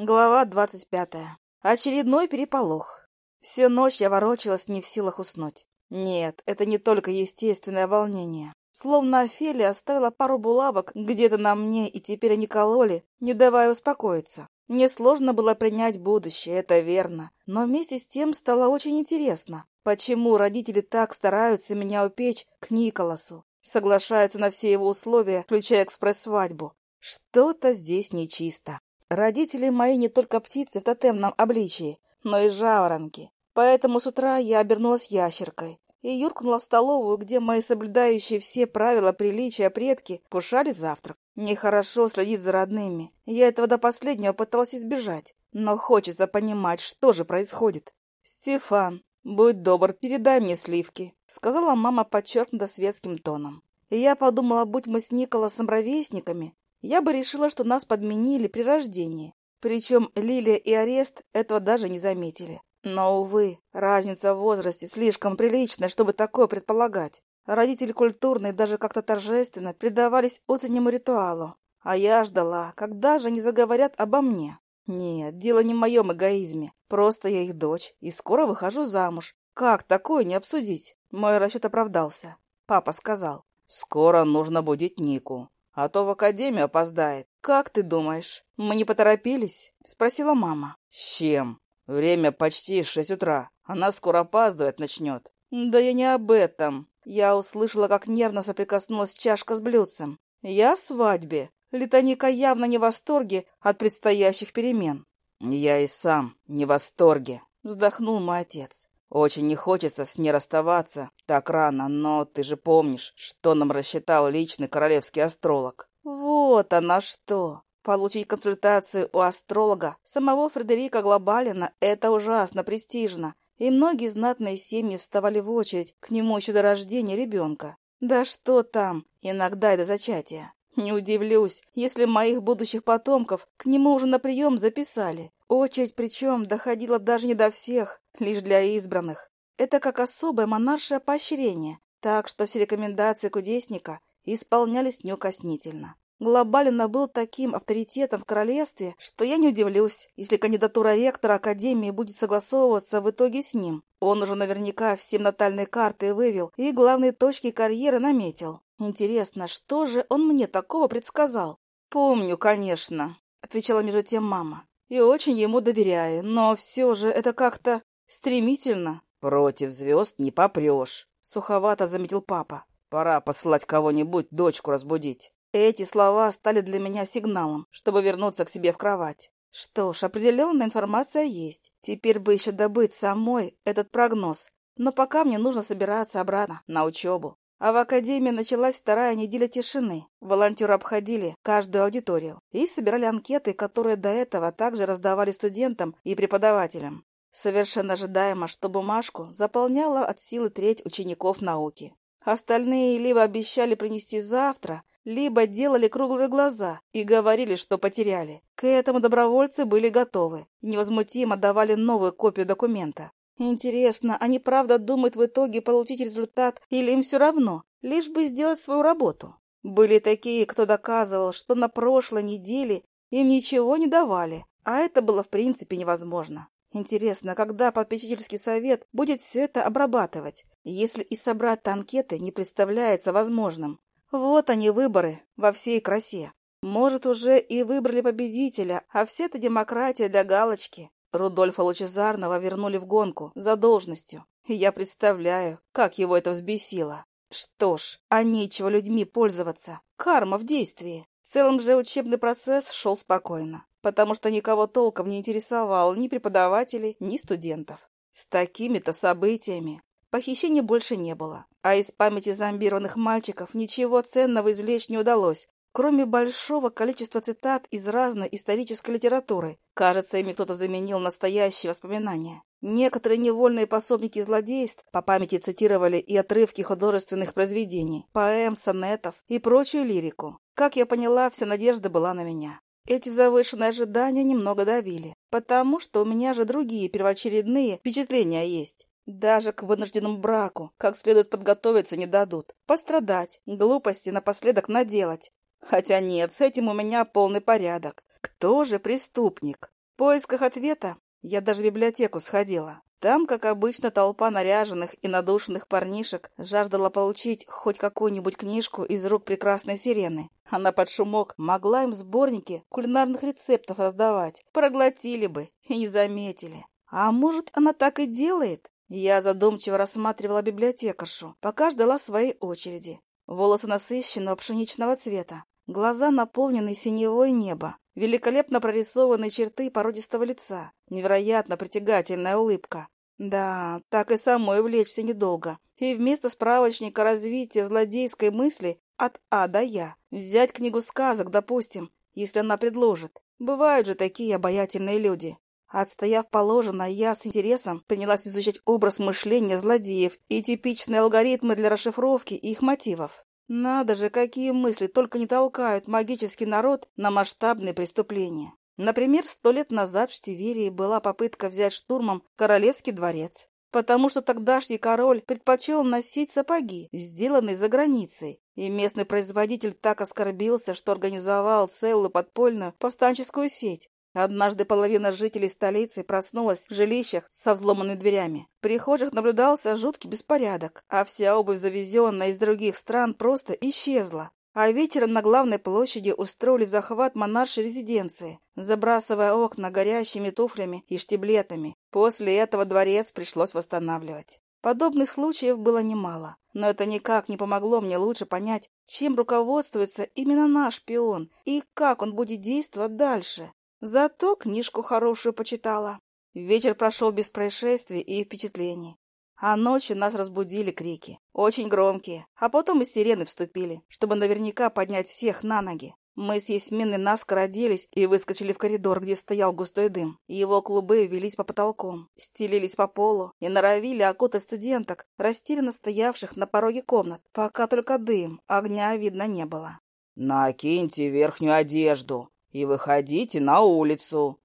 Глава двадцать пятая. Очередной переполох. Всю ночь я ворочалась, не в силах уснуть. Нет, это не только естественное волнение. Словно Офелия оставила пару булавок где-то на мне, и теперь они кололи, не давая успокоиться. Мне сложно было принять будущее, это верно. Но вместе с тем стало очень интересно, почему родители так стараются меня упечь к Николасу. Соглашаются на все его условия, включая экспресс-свадьбу. Что-то здесь нечисто. Родители мои не только птицы в тотемном обличии, но и жаворонки. Поэтому с утра я обернулась ящеркой и юркнула в столовую, где мои соблюдающие все правила приличия предки кушали завтрак. Нехорошо следить за родными. Я этого до последнего пыталась избежать. Но хочется понимать, что же происходит. «Стефан, будь добр, передай мне сливки», — сказала мама подчеркнуто светским тоном. И я подумала, будь мы с Николасом ровесниками, я бы решила, что нас подменили при рождении. Причем Лилия и Арест этого даже не заметили. Но, увы, разница в возрасте слишком приличная, чтобы такое предполагать. Родители культурные даже как-то торжественно предавались утреннему ритуалу. А я ждала, когда же они заговорят обо мне. Нет, дело не в моем эгоизме. Просто я их дочь и скоро выхожу замуж. Как такое не обсудить? Мой расчет оправдался. Папа сказал. «Скоро нужно будить Нику а то в академию опоздает. Как ты думаешь, мы не поторопились? Спросила мама. С чем? Время почти шесть утра. Она скоро опаздывать начнет. Да я не об этом. Я услышала, как нервно соприкоснулась чашка с блюдцем. Я о свадьбе. Литоника явно не в восторге от предстоящих перемен. Я и сам не в восторге, вздохнул мой отец. Очень не хочется с ней расставаться так рано, но ты же помнишь, что нам рассчитал личный королевский астролог. Вот она что. Получить консультацию у астролога самого Фредерика Глобалина – это ужасно престижно, и многие знатные семьи вставали в очередь к нему еще до рождения ребенка. Да что там, иногда и до зачатия. Не удивлюсь, если моих будущих потомков к нему уже на прием записали. Очередь причем доходила даже не до всех, лишь для избранных. Это как особое монаршее поощрение, так что все рекомендации кудесника исполнялись неукоснительно. Глобалина был таким авторитетом в королевстве, что я не удивлюсь, если кандидатура ректора Академии будет согласовываться в итоге с ним. Он уже наверняка всем натальные карты вывел и главные точки карьеры наметил. Интересно, что же он мне такого предсказал? Помню, конечно, отвечала между тем мама. И очень ему доверяю, но все же это как-то стремительно. Против звезд не попрешь, суховато заметил папа. Пора послать кого-нибудь дочку разбудить. Эти слова стали для меня сигналом, чтобы вернуться к себе в кровать. Что ж, определенная информация есть. Теперь бы еще добыть самой этот прогноз. Но пока мне нужно собираться обратно на учебу. А в академии началась вторая неделя тишины. Волонтеры обходили каждую аудиторию и собирали анкеты, которые до этого также раздавали студентам и преподавателям. Совершенно ожидаемо, что бумажку заполняла от силы треть учеников науки. Остальные либо обещали принести завтра, либо делали круглые глаза и говорили, что потеряли. К этому добровольцы были готовы невозмутимо давали новую копию документа. Интересно, они правда думают в итоге получить результат или им все равно, лишь бы сделать свою работу? Были такие, кто доказывал, что на прошлой неделе им ничего не давали, а это было в принципе невозможно. Интересно, когда попечительский совет будет все это обрабатывать, если и собрать анкеты не представляется возможным? Вот они выборы во всей красе. Может, уже и выбрали победителя, а все это демократия для галочки. Рудольфа Лучезарного вернули в гонку за должностью, и я представляю, как его это взбесило. Что ж, а нечего людьми пользоваться. Карма в действии. В целом же учебный процесс шел спокойно, потому что никого толком не интересовал ни преподавателей, ни студентов. С такими-то событиями похищений больше не было, а из памяти зомбированных мальчиков ничего ценного извлечь не удалось, Кроме большого количества цитат из разной исторической литературы, кажется, ими кто-то заменил настоящие воспоминания. Некоторые невольные пособники злодейств по памяти цитировали и отрывки художественных произведений, поэм, сонетов и прочую лирику. Как я поняла, вся надежда была на меня. Эти завышенные ожидания немного давили, потому что у меня же другие первоочередные впечатления есть. Даже к вынужденному браку как следует подготовиться не дадут. Пострадать, глупости напоследок наделать. Хотя нет, с этим у меня полный порядок. Кто же преступник? поисках ответа я даже в библиотеку сходила. Там, как обычно, толпа наряженных и надушенных парнишек жаждала получить хоть какую-нибудь книжку из рук прекрасной сирены. Она под шумок могла им сборники кулинарных рецептов раздавать. Проглотили бы и не заметили. А может, она так и делает? Я задумчиво рассматривала библиотекаршу, пока ждала своей очереди. Волосы насыщенного пшеничного цвета, глаза наполнены синевой неба, великолепно прорисованные черты породистого лица, невероятно притягательная улыбка. Да, так и самой влечься недолго. И вместо справочника развития злодейской мысли от А до Я взять книгу сказок, допустим, если она предложит. Бывают же такие обаятельные люди. Отстояв положено, я с интересом принялась изучать образ мышления злодеев и типичные алгоритмы для расшифровки их мотивов. Надо же, какие мысли только не толкают магический народ на масштабные преступления. Например, сто лет назад в Штиверии была попытка взять штурмом королевский дворец, потому что тогдашний король предпочел носить сапоги, сделанные за границей, и местный производитель так оскорбился, что организовал целую подпольную повстанческую сеть, Однажды половина жителей столицы проснулась в жилищах со взломанными дверями. В прихожих наблюдался жуткий беспорядок, а вся обувь, завезенная из других стран, просто исчезла. А вечером на главной площади устроили захват монаршей резиденции, забрасывая окна горящими туфлями и штиблетами. После этого дворец пришлось восстанавливать. Подобных случаев было немало, но это никак не помогло мне лучше понять, чем руководствуется именно наш шпион и как он будет действовать дальше. Зато книжку хорошую почитала. Вечер прошел без происшествий и впечатлений. А ночью нас разбудили крики, очень громкие, а потом и сирены вступили, чтобы наверняка поднять всех на ноги. Мы с Есминой наскоро оделись и выскочили в коридор, где стоял густой дым. Его клубы велись по потолкам, стелились по полу и норовили окутать студенток, растерянно стоявших на пороге комнат, пока только дым, огня видно не было. «Накиньте верхнюю одежду», и выходите на улицу!»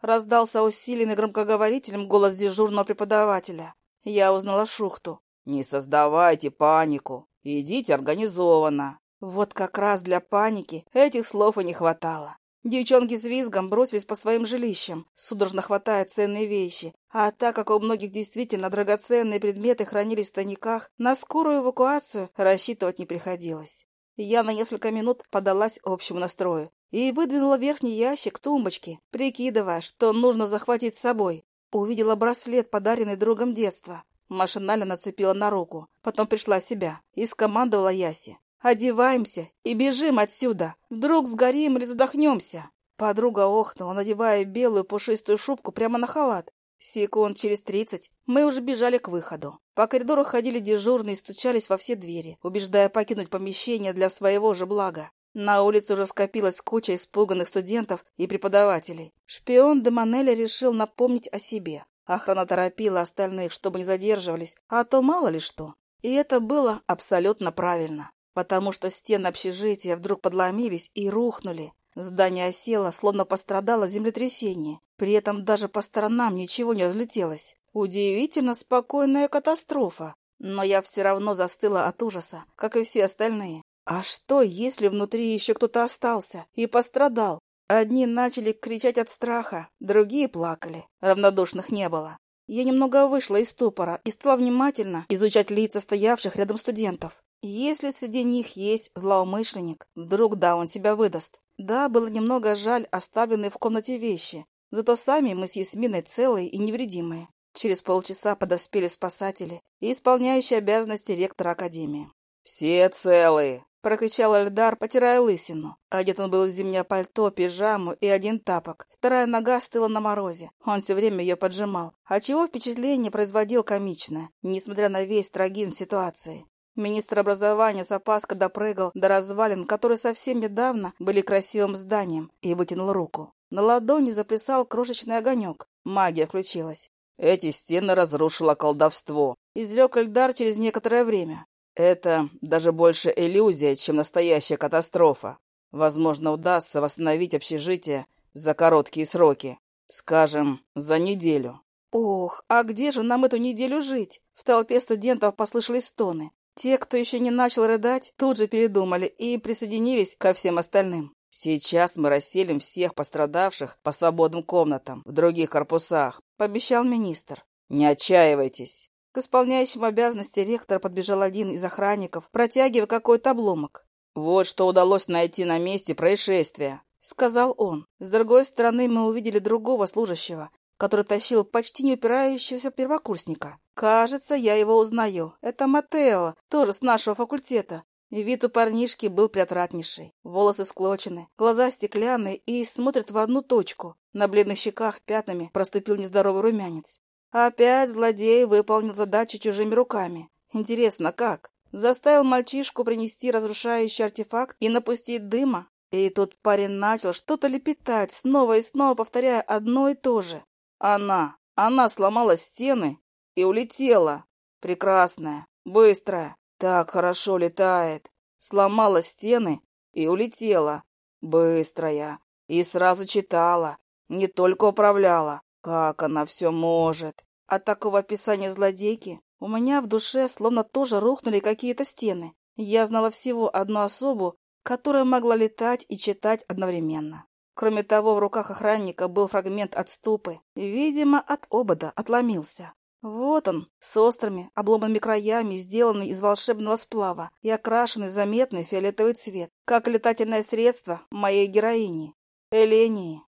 Раздался усиленный громкоговорителем голос дежурного преподавателя. Я узнала Шухту. «Не создавайте панику. Идите организованно». Вот как раз для паники этих слов и не хватало. Девчонки с визгом бросились по своим жилищам, судорожно хватая ценные вещи. А так как у многих действительно драгоценные предметы хранились в тайниках, на скорую эвакуацию рассчитывать не приходилось. Я на несколько минут подалась общему настрою и выдвинула верхний ящик тумбочки, прикидывая, что нужно захватить с собой. Увидела браслет, подаренный другом детства. Машинально нацепила на руку. Потом пришла в себя и скомандовала Ясе. «Одеваемся и бежим отсюда. Вдруг сгорим или задохнемся». Подруга охнула, надевая белую пушистую шубку прямо на халат. Секунд через тридцать мы уже бежали к выходу. По коридору ходили дежурные и стучались во все двери, убеждая покинуть помещение для своего же блага. На улице уже скопилась куча испуганных студентов и преподавателей. Шпион Демонеля решил напомнить о себе. Охрана торопила остальных, чтобы не задерживались, а то мало ли что. И это было абсолютно правильно, потому что стены общежития вдруг подломились и рухнули. Здание осело, словно пострадало землетрясение. При этом даже по сторонам ничего не разлетелось. Удивительно спокойная катастрофа. Но я все равно застыла от ужаса, как и все остальные. А что, если внутри еще кто-то остался и пострадал? Одни начали кричать от страха, другие плакали. Равнодушных не было. Я немного вышла из ступора и стала внимательно изучать лица стоявших рядом студентов. Если среди них есть злоумышленник, вдруг да, он себя выдаст. Да, было немного жаль оставленные в комнате вещи, зато сами мы с Ясминой целые и невредимые. Через полчаса подоспели спасатели и исполняющие обязанности ректора Академии. «Все целые!» — прокричал Эльдар, потирая лысину. Одет он был в зимнее пальто, пижаму и один тапок. Вторая нога стыла на морозе. Он все время ее поджимал, отчего впечатление производил комичное, несмотря на весь трагизм ситуации. Министр образования с опаской допрыгал до развалин, которые совсем недавно были красивым зданием, и вытянул руку. На ладони заплясал крошечный огонек. Магия включилась. «Эти стены разрушило колдовство», — изрек Эльдар через некоторое время. «Это даже больше иллюзия, чем настоящая катастрофа. Возможно, удастся восстановить общежитие за короткие сроки. Скажем, за неделю». «Ох, а где же нам эту неделю жить?» В толпе студентов послышались стоны. Те, кто еще не начал рыдать, тут же передумали и присоединились ко всем остальным. Сейчас мы расселим всех пострадавших по свободным комнатам в других корпусах, пообещал министр. Не отчаивайтесь. К исполняющему обязанности ректора подбежал один из охранников, протягивая какой-то обломок. Вот что удалось найти на месте происшествия, сказал он. С другой стороны мы увидели другого служащего, который тащил почти не упирающегося первокурсника. Кажется, я его узнаю. Это Матео, тоже с нашего факультета. Вид у парнишки был приотратнейший. Волосы всклочены, глаза стеклянные и смотрят в одну точку. На бледных щеках пятнами проступил нездоровый румянец. Опять злодей выполнил задачу чужими руками. Интересно, как? Заставил мальчишку принести разрушающий артефакт и напустить дыма? И тут парень начал что-то лепетать, снова и снова повторяя одно и то же. Она, она сломала стены и улетела. Прекрасная, быстрая, так хорошо летает. Сломала стены и улетела. Быстрая. И сразу читала. Не только управляла. Как она все может. От такого описания злодейки у меня в душе словно тоже рухнули какие-то стены. Я знала всего одну особу, которая могла летать и читать одновременно. Кроме того, в руках охранника был фрагмент от ступы. Видимо, от обода отломился. Вот он, с острыми, обломанными краями, сделанный из волшебного сплава и окрашенный заметный фиолетовый цвет, как летательное средство моей героини, Элении.